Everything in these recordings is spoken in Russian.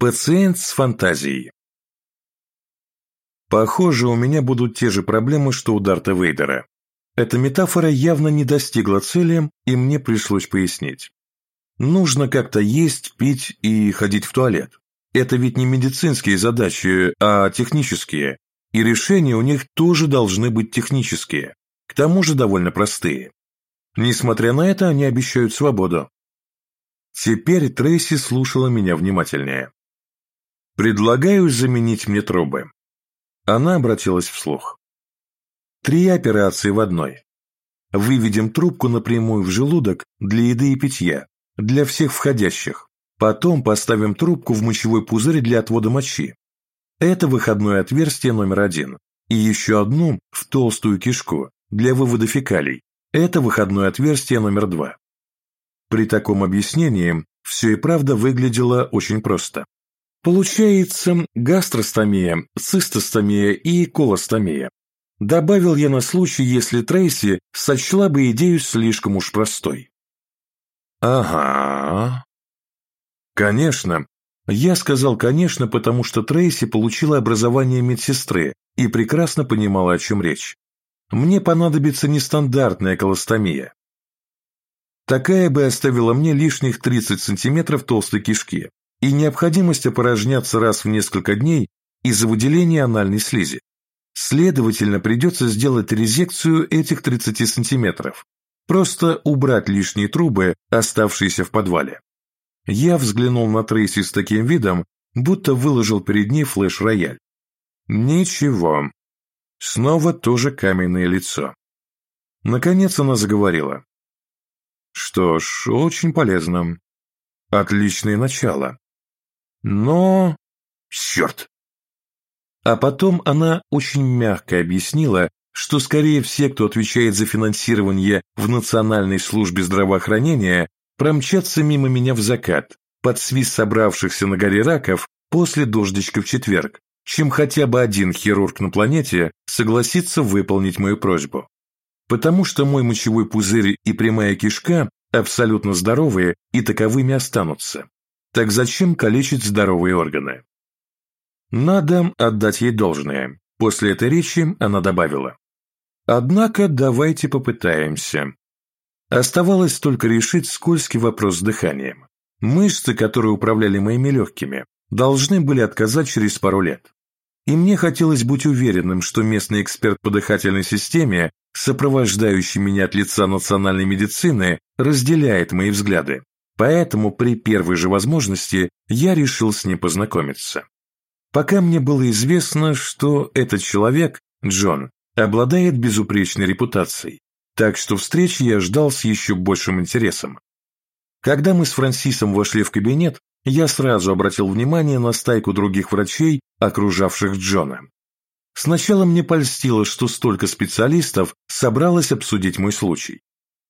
Пациент с фантазией. Похоже, у меня будут те же проблемы, что у Дарта Вейдера. Эта метафора явно не достигла цели, и мне пришлось пояснить. Нужно как-то есть, пить и ходить в туалет. Это ведь не медицинские задачи, а технические, и решения у них тоже должны быть технические, к тому же довольно простые. Несмотря на это, они обещают свободу. Теперь Трейси слушала меня внимательнее. «Предлагаю заменить мне трубы». Она обратилась вслух. «Три операции в одной. Выведем трубку напрямую в желудок для еды и питья, для всех входящих. Потом поставим трубку в мочевой пузырь для отвода мочи. Это выходное отверстие номер один. И еще одну в толстую кишку для вывода фекалий. Это выходное отверстие номер два. При таком объяснении все и правда выглядело очень просто. Получается гастростомия, цистостомия и колостомия. Добавил я на случай, если Трейси сочла бы идею слишком уж простой. Ага. Конечно. Я сказал «конечно», потому что Трейси получила образование медсестры и прекрасно понимала, о чем речь. Мне понадобится нестандартная колостомия. Такая бы оставила мне лишних 30 сантиметров толстой кишки, и необходимость опорожняться раз в несколько дней из-за выделения анальной слизи. Следовательно, придется сделать резекцию этих 30 сантиметров, просто убрать лишние трубы, оставшиеся в подвале. Я взглянул на Трейси с таким видом, будто выложил перед ней флеш-рояль. Ничего. Снова тоже каменное лицо. Наконец она заговорила. Что ж, очень полезно. Отличное начало. Но... Черт! А потом она очень мягко объяснила, что скорее все, кто отвечает за финансирование в Национальной службе здравоохранения, промчатся мимо меня в закат, под свист собравшихся на горе раков после дождичка в четверг, чем хотя бы один хирург на планете согласится выполнить мою просьбу. Потому что мой мочевой пузырь и прямая кишка абсолютно здоровые и таковыми останутся. Так зачем калечить здоровые органы? Надо отдать ей должное. После этой речи она добавила. Однако давайте попытаемся. Оставалось только решить скользкий вопрос с дыханием. Мышцы, которые управляли моими легкими, должны были отказать через пару лет. И мне хотелось быть уверенным, что местный эксперт по дыхательной системе, сопровождающий меня от лица национальной медицины, разделяет мои взгляды. Поэтому при первой же возможности я решил с ним познакомиться. Пока мне было известно, что этот человек, Джон, обладает безупречной репутацией, так что встречи я ждал с еще большим интересом. Когда мы с Франсисом вошли в кабинет, я сразу обратил внимание на стайку других врачей, окружавших Джона. Сначала мне польстило, что столько специалистов собралось обсудить мой случай.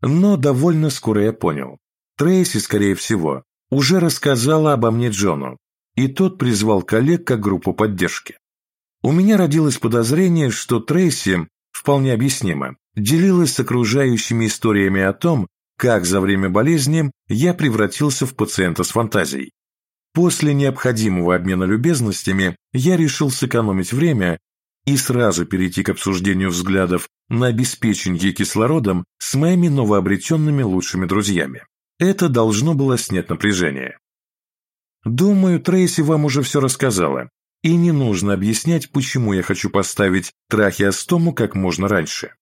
Но довольно скоро я понял. Трейси, скорее всего, уже рассказала обо мне Джону, и тот призвал коллег как группу поддержки. У меня родилось подозрение, что Трейси, вполне объяснимо, делилась с окружающими историями о том, как за время болезни я превратился в пациента с фантазией. После необходимого обмена любезностями я решил сэкономить время и сразу перейти к обсуждению взглядов на обеспечение кислородом с моими новообретенными лучшими друзьями. Это должно было снять напряжение. Думаю, Трейси вам уже все рассказала, и не нужно объяснять, почему я хочу поставить трахеостому как можно раньше.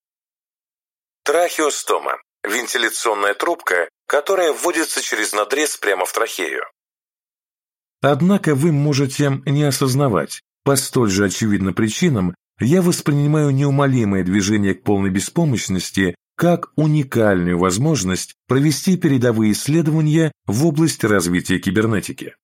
Трахеостома – вентиляционная трубка, которая вводится через надрез прямо в трахею. Однако вы можете не осознавать, по столь же очевидным причинам я воспринимаю неумолимое движение к полной беспомощности как уникальную возможность провести передовые исследования в области развития кибернетики.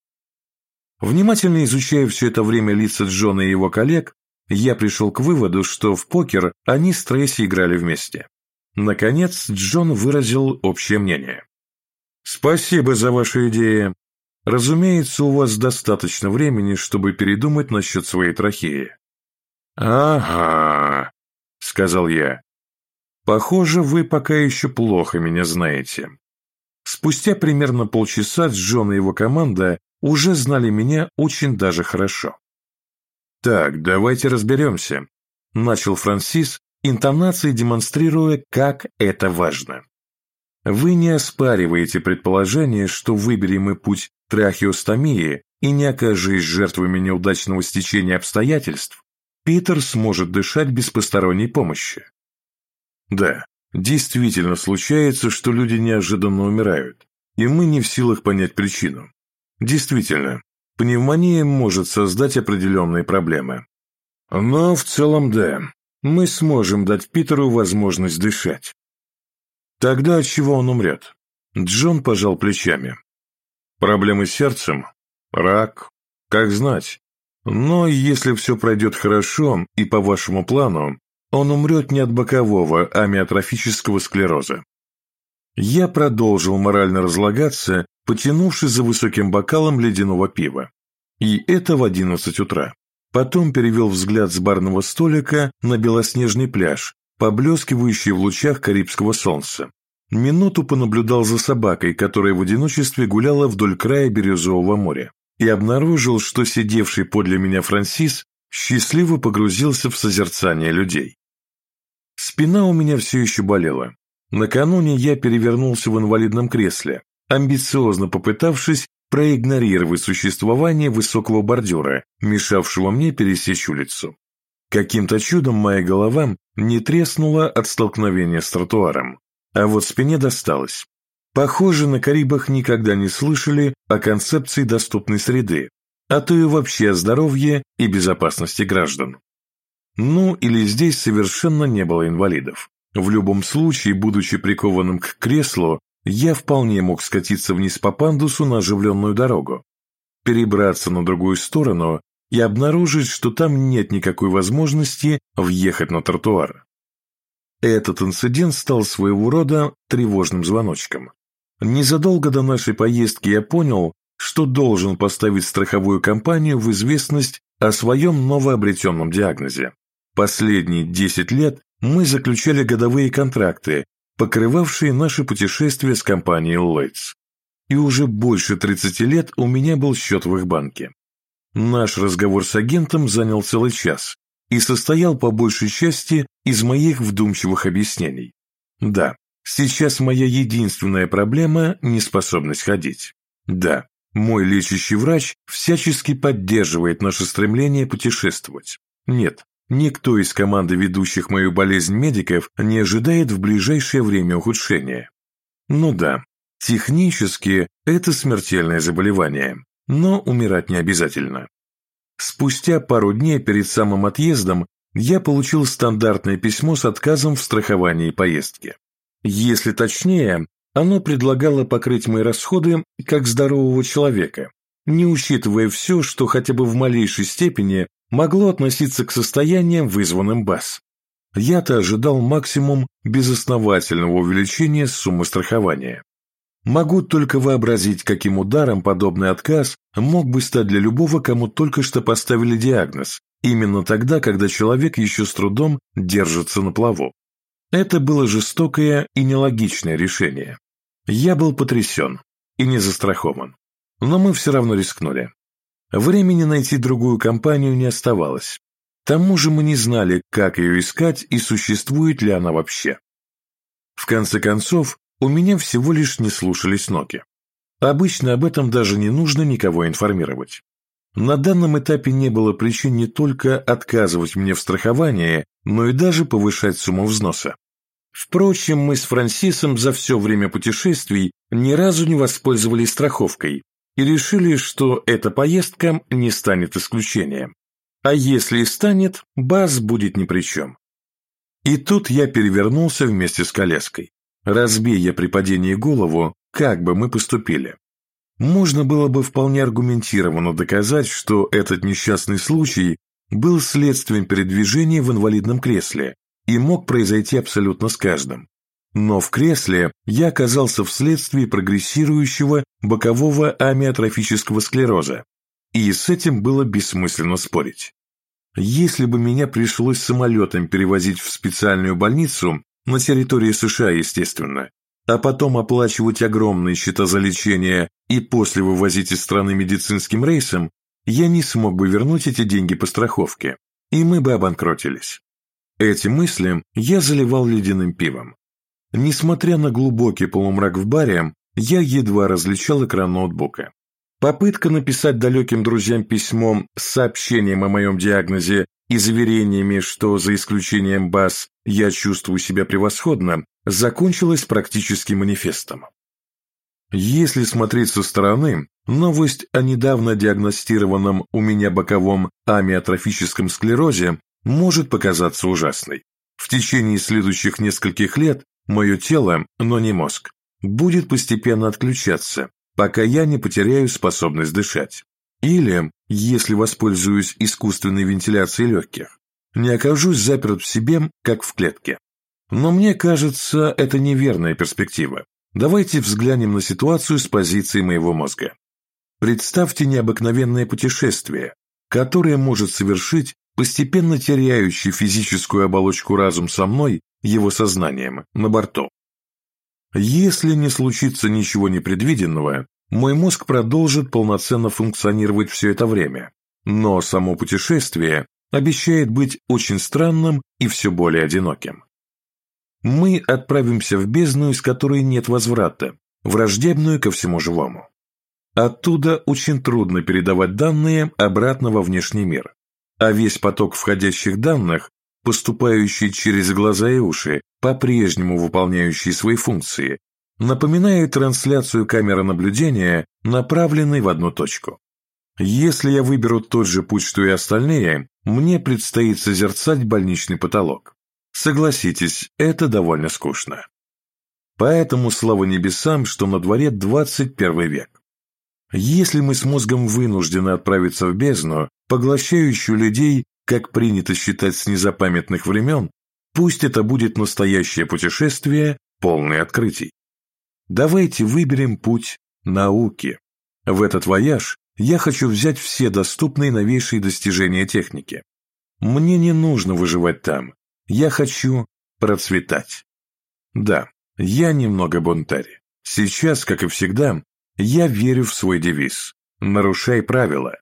Внимательно изучая все это время лица Джона и его коллег, я пришел к выводу, что в покер они с Трейси играли вместе. Наконец, Джон выразил общее мнение. «Спасибо за ваши идеи. Разумеется, у вас достаточно времени, чтобы передумать насчет своей трахеи». «Ага», — сказал я. Похоже, вы пока еще плохо меня знаете. Спустя примерно полчаса Джон и его команда уже знали меня очень даже хорошо. «Так, давайте разберемся», – начал Франсис, интонацией демонстрируя, как это важно. Вы не оспариваете предположение, что выбери мы путь трахеостомии и не окажись жертвами неудачного стечения обстоятельств, Питер сможет дышать без посторонней помощи. Да, действительно случается, что люди неожиданно умирают, и мы не в силах понять причину. Действительно, пневмония может создать определенные проблемы. Но в целом да, мы сможем дать Питеру возможность дышать. Тогда от чего он умрет? Джон пожал плечами. Проблемы с сердцем? Рак? Как знать. Но если все пройдет хорошо и по вашему плану, он умрет не от бокового амиотрофического склероза. Я продолжил морально разлагаться, потянувшись за высоким бокалом ледяного пива. И это в одиннадцать утра. Потом перевел взгляд с барного столика на белоснежный пляж, поблескивающий в лучах карибского солнца. Минуту понаблюдал за собакой, которая в одиночестве гуляла вдоль края Бирюзового моря, и обнаружил, что сидевший подле меня Франсис счастливо погрузился в созерцание людей. Спина у меня все еще болела. Накануне я перевернулся в инвалидном кресле, амбициозно попытавшись проигнорировать существование высокого бордюра, мешавшего мне пересечь улицу. Каким-то чудом моя голова не треснула от столкновения с тротуаром, а вот спине досталось. Похоже, на Карибах никогда не слышали о концепции доступной среды, а то и вообще о здоровье и безопасности граждан. Ну, или здесь совершенно не было инвалидов. В любом случае, будучи прикованным к креслу, я вполне мог скатиться вниз по пандусу на оживленную дорогу, перебраться на другую сторону и обнаружить, что там нет никакой возможности въехать на тротуар. Этот инцидент стал своего рода тревожным звоночком. Незадолго до нашей поездки я понял, что должен поставить страховую компанию в известность о своем новообретенном диагнозе. Последние 10 лет мы заключали годовые контракты, покрывавшие наши путешествия с компанией Lloyds. И уже больше 30 лет у меня был счет в их банке. Наш разговор с агентом занял целый час и состоял по большей части из моих вдумчивых объяснений. Да, сейчас моя единственная проблема – неспособность ходить. Да, мой лечащий врач всячески поддерживает наше стремление путешествовать. Нет, Никто из команды ведущих мою болезнь медиков не ожидает в ближайшее время ухудшения. Ну да, технически это смертельное заболевание, но умирать не обязательно. Спустя пару дней перед самым отъездом я получил стандартное письмо с отказом в страховании поездки. Если точнее, оно предлагало покрыть мои расходы как здорового человека, не учитывая все, что хотя бы в малейшей степени могло относиться к состояниям, вызванным БАС. Я-то ожидал максимум безосновательного увеличения суммы страхования. Могу только вообразить, каким ударом подобный отказ мог бы стать для любого, кому только что поставили диагноз, именно тогда, когда человек еще с трудом держится на плаву. Это было жестокое и нелогичное решение. Я был потрясен и не застрахован. Но мы все равно рискнули. Времени найти другую компанию не оставалось. К тому же мы не знали, как ее искать и существует ли она вообще. В конце концов, у меня всего лишь не слушались ноги. Обычно об этом даже не нужно никого информировать. На данном этапе не было причин не только отказывать мне в страховании, но и даже повышать сумму взноса. Впрочем, мы с Франсисом за все время путешествий ни разу не воспользовались страховкой, и решили, что эта поездка не станет исключением. А если и станет, Баз будет ни при чем. И тут я перевернулся вместе с коляской. Разбей я при падении голову, как бы мы поступили. Можно было бы вполне аргументированно доказать, что этот несчастный случай был следствием передвижения в инвалидном кресле и мог произойти абсолютно с каждым. Но в кресле я оказался вследствие прогрессирующего бокового амиотрофического склероза, и с этим было бессмысленно спорить. Если бы меня пришлось самолетом перевозить в специальную больницу, на территории США, естественно, а потом оплачивать огромные счета за лечение и после вывозить из страны медицинским рейсом, я не смог бы вернуть эти деньги по страховке, и мы бы обанкротились. Эти мысли я заливал ледяным пивом. Несмотря на глубокий полумрак в баре, я едва различал экран ноутбука. Попытка написать далеким друзьям письмом с сообщением о моем диагнозе и заверениями, что за исключением БАС я чувствую себя превосходно, закончилась практически манифестом. Если смотреть со стороны, новость о недавно диагностированном у меня боковом амиотрофическом склерозе может показаться ужасной. В течение следующих нескольких лет мое тело, но не мозг, будет постепенно отключаться, пока я не потеряю способность дышать. Или, если воспользуюсь искусственной вентиляцией легких, не окажусь заперт в себе, как в клетке. Но мне кажется, это неверная перспектива. Давайте взглянем на ситуацию с позиции моего мозга. Представьте необыкновенное путешествие, которое может совершить постепенно теряющий физическую оболочку разум со мной, его сознанием, на борту. Если не случится ничего непредвиденного, мой мозг продолжит полноценно функционировать все это время, но само путешествие обещает быть очень странным и все более одиноким. Мы отправимся в бездну, из которой нет возврата, враждебную ко всему живому. Оттуда очень трудно передавать данные обратно во внешний мир, а весь поток входящих данных, поступающий через глаза и уши, по-прежнему выполняющий свои функции, напоминает трансляцию камеры наблюдения, направленной в одну точку. Если я выберу тот же путь, что и остальные, мне предстоит созерцать больничный потолок. Согласитесь, это довольно скучно. Поэтому слава небесам, что на дворе 21 век. Если мы с мозгом вынуждены отправиться в бездну, поглощающую людей, как принято считать с незапамятных времен, пусть это будет настоящее путешествие, полное открытий. Давайте выберем путь науки. В этот вояж я хочу взять все доступные новейшие достижения техники. Мне не нужно выживать там. Я хочу процветать. Да, я немного бунтарь. Сейчас, как и всегда, я верю в свой девиз «Нарушай правила».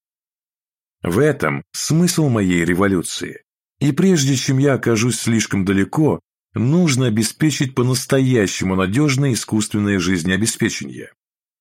В этом смысл моей революции. И прежде чем я окажусь слишком далеко, нужно обеспечить по-настоящему надежное искусственное жизнеобеспечение.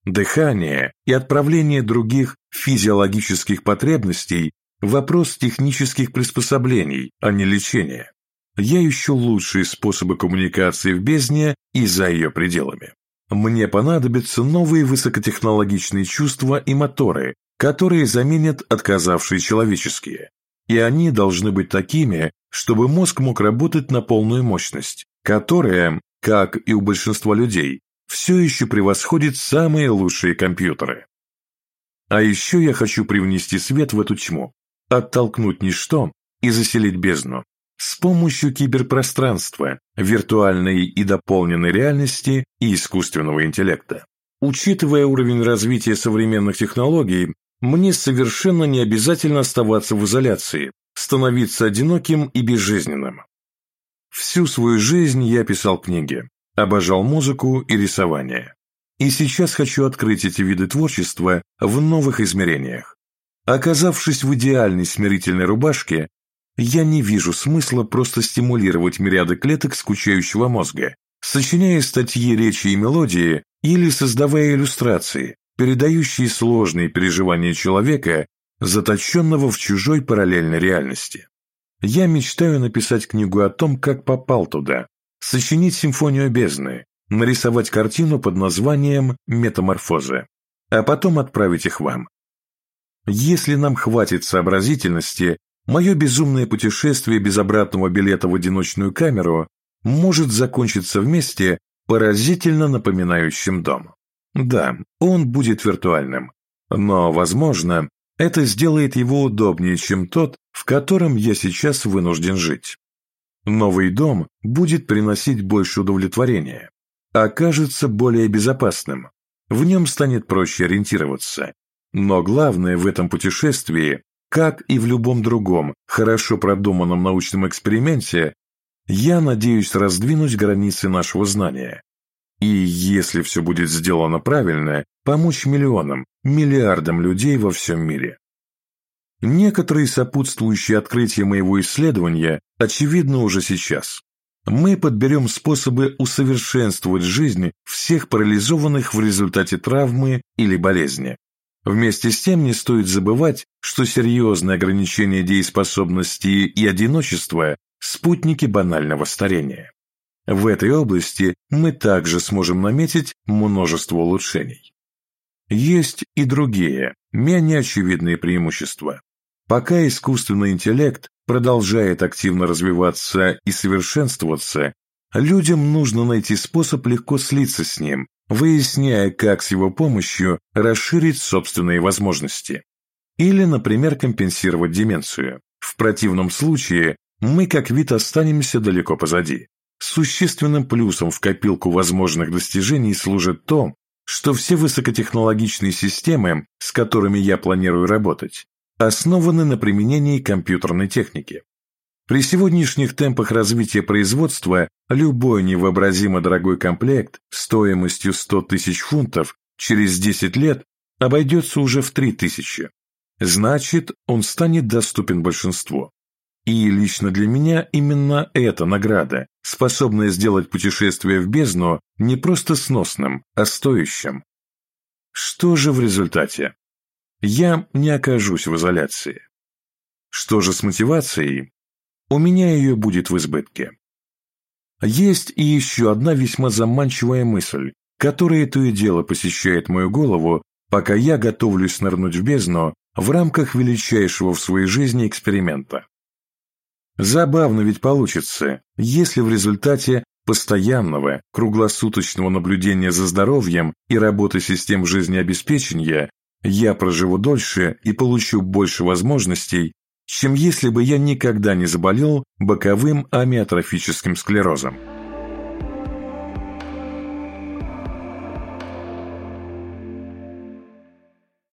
Дыхание и отправление других физиологических потребностей – вопрос технических приспособлений, а не лечения. Я ищу лучшие способы коммуникации в бездне и за ее пределами. Мне понадобятся новые высокотехнологичные чувства и моторы, которые заменят отказавшие человеческие. И они должны быть такими, чтобы мозг мог работать на полную мощность, которая, как и у большинства людей, все еще превосходит самые лучшие компьютеры. А еще я хочу привнести свет в эту тьму, оттолкнуть ничто и заселить бездну с помощью киберпространства, виртуальной и дополненной реальности и искусственного интеллекта. Учитывая уровень развития современных технологий, мне совершенно не обязательно оставаться в изоляции, становиться одиноким и безжизненным. Всю свою жизнь я писал книги, обожал музыку и рисование. И сейчас хочу открыть эти виды творчества в новых измерениях. Оказавшись в идеальной смирительной рубашке, я не вижу смысла просто стимулировать мириады клеток скучающего мозга, сочиняя статьи, речи и мелодии или создавая иллюстрации, передающие сложные переживания человека, заточенного в чужой параллельной реальности. Я мечтаю написать книгу о том, как попал туда, сочинить симфонию бездны, нарисовать картину под названием «Метаморфозы», а потом отправить их вам. Если нам хватит сообразительности, мое безумное путешествие без обратного билета в одиночную камеру может закончиться вместе, поразительно напоминающим дом. Да, он будет виртуальным, но, возможно, это сделает его удобнее, чем тот, в котором я сейчас вынужден жить. Новый дом будет приносить больше удовлетворения, окажется более безопасным, в нем станет проще ориентироваться. Но главное в этом путешествии, как и в любом другом хорошо продуманном научном эксперименте, я надеюсь раздвинуть границы нашего знания И если все будет сделано правильно, помочь миллионам, миллиардам людей во всем мире. Некоторые сопутствующие открытия моего исследования очевидны уже сейчас. Мы подберем способы усовершенствовать жизнь всех парализованных в результате травмы или болезни. Вместе с тем не стоит забывать, что серьезное ограничение дееспособности и одиночества – спутники банального старения. В этой области мы также сможем наметить множество улучшений. Есть и другие, менее очевидные преимущества. Пока искусственный интеллект продолжает активно развиваться и совершенствоваться, людям нужно найти способ легко слиться с ним, выясняя, как с его помощью расширить собственные возможности. Или, например, компенсировать деменцию. В противном случае мы как вид останемся далеко позади. Существенным плюсом в копилку возможных достижений служит то, что все высокотехнологичные системы, с которыми я планирую работать, основаны на применении компьютерной техники. При сегодняшних темпах развития производства любой невообразимо дорогой комплект стоимостью 100 тысяч фунтов через 10 лет обойдется уже в 3 тысячи. Значит, он станет доступен большинству. И лично для меня именно эта награда, способная сделать путешествие в бездну не просто сносным, а стоящим. Что же в результате? Я не окажусь в изоляции. Что же с мотивацией? У меня ее будет в избытке. Есть и еще одна весьма заманчивая мысль, которая то и дело посещает мою голову, пока я готовлюсь нырнуть в бездну в рамках величайшего в своей жизни эксперимента. Забавно ведь получится, если в результате постоянного, круглосуточного наблюдения за здоровьем и работы систем жизнеобеспечения я проживу дольше и получу больше возможностей, чем если бы я никогда не заболел боковым амиотрофическим склерозом.